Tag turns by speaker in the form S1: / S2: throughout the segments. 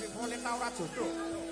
S1: Wiwi
S2: mulih ta ora jodoh.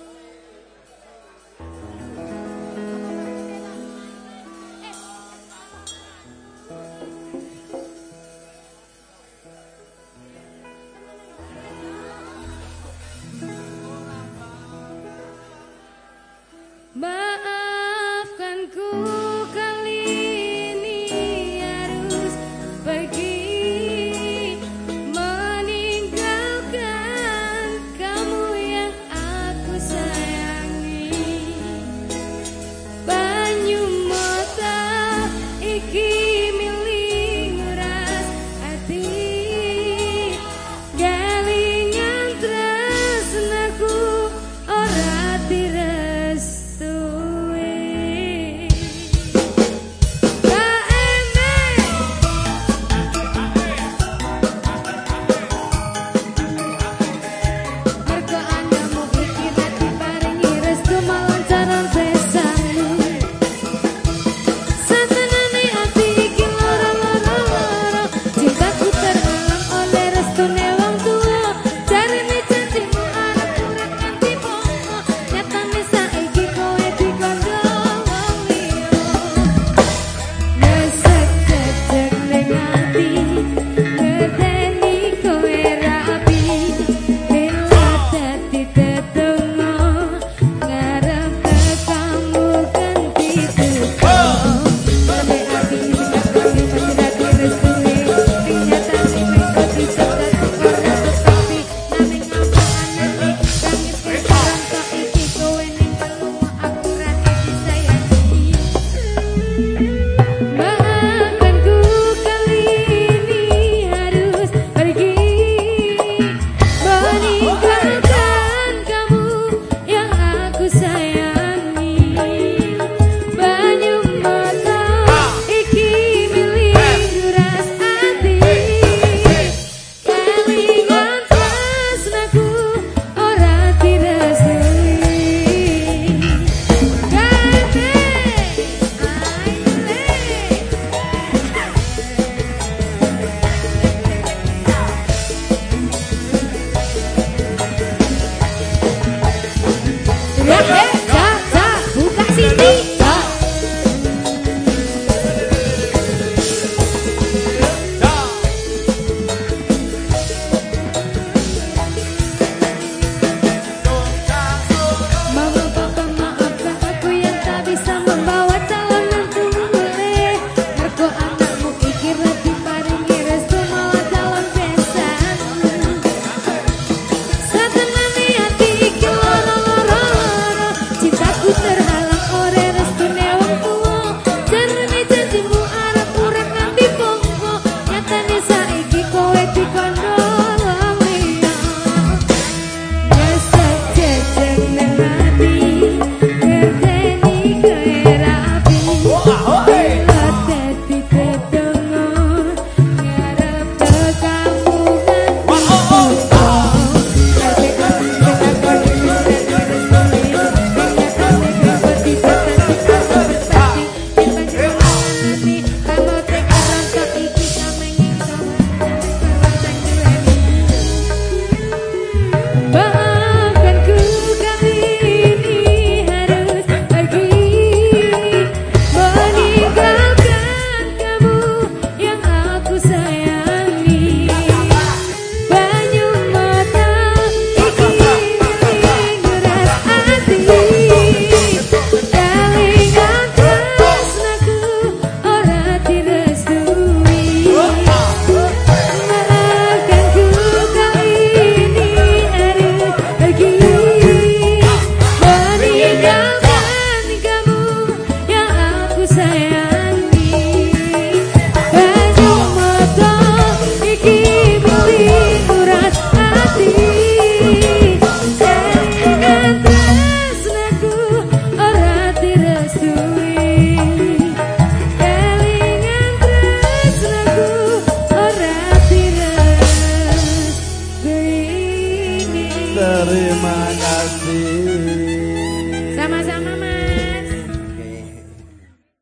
S3: terima kasih.